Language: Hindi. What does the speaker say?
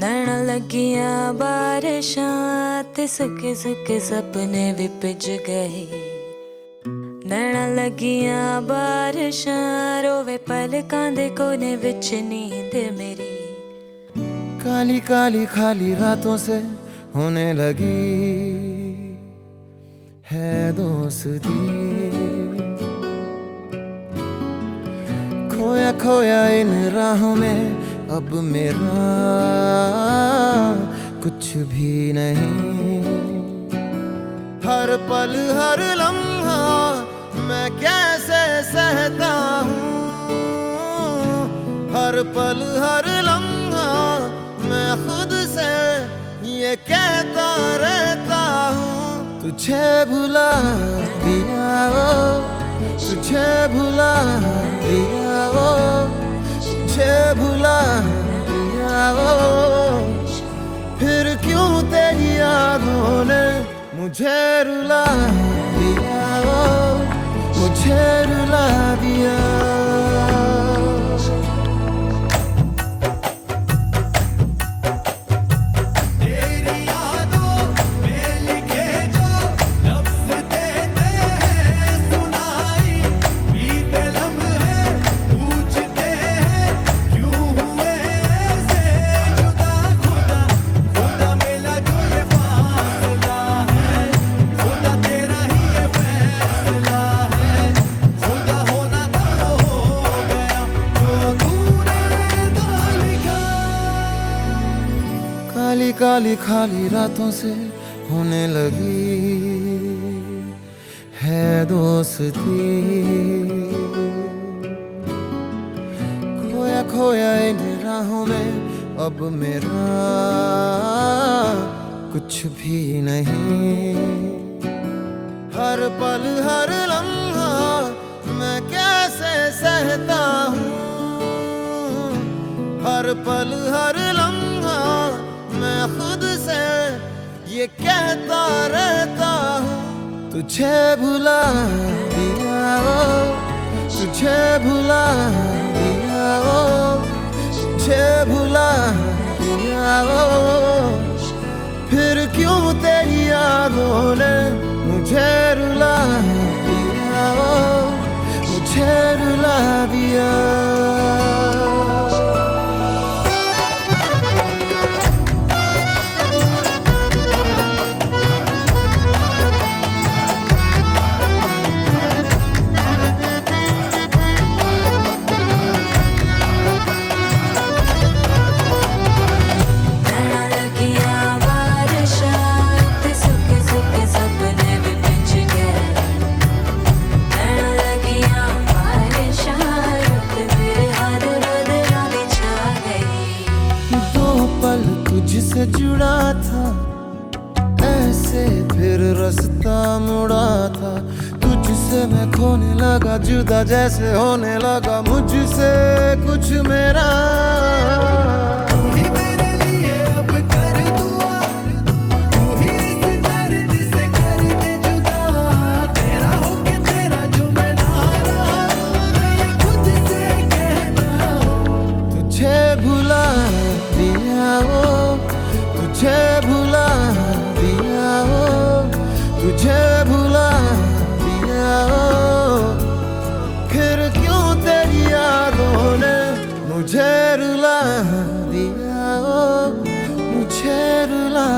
नैण लगिया बारिश ते सके सके सपने भी पिज गए। नैण लगिया बारिश रोवे पल कांदे कोने विच नींद मेरी। काली काली खाली रातों से होने लगी है दोस्ती। खोया खोया इन राहों में अब मेरा कुछ भी नहीं। हर पल, हर लम्हा मैं कैसे सहता हूँ? हर पल, हर लम्हा मैं खुद से ये कहता रहता हूँ। तुझे भुला दिया ओ, तुझे भुला दिया ओ। दिया फिर क्यों तेरी यादों ने मुझे रुला दिया? मुझे रुला दिया। काली काली खाली रातों से होने लगी। है दोस्ती। खोया खोया इन राहों में अब मेरा कुछ भी नहीं। हर पल, हर लम्हा मैं कैसे सहता हूँ? हर पल, हर ये कहता रहता हूँ, तुझे भुला दिया ओ, तुझे भुला दिया ओ, तुझे भुला दिया ओ। फिर क्यों तेरी यादों ने मुझे रुला दिया ओ, मुझे रुला दिया? तुझसे जुड़ा था, ऐसे फिर रास्ता मुड़ा था। तुझसे मैं खोने लगा, जुदा जैसे होने लगा, मुझसे कुछ मेरा। मुझे रुला दिया मुझे रुला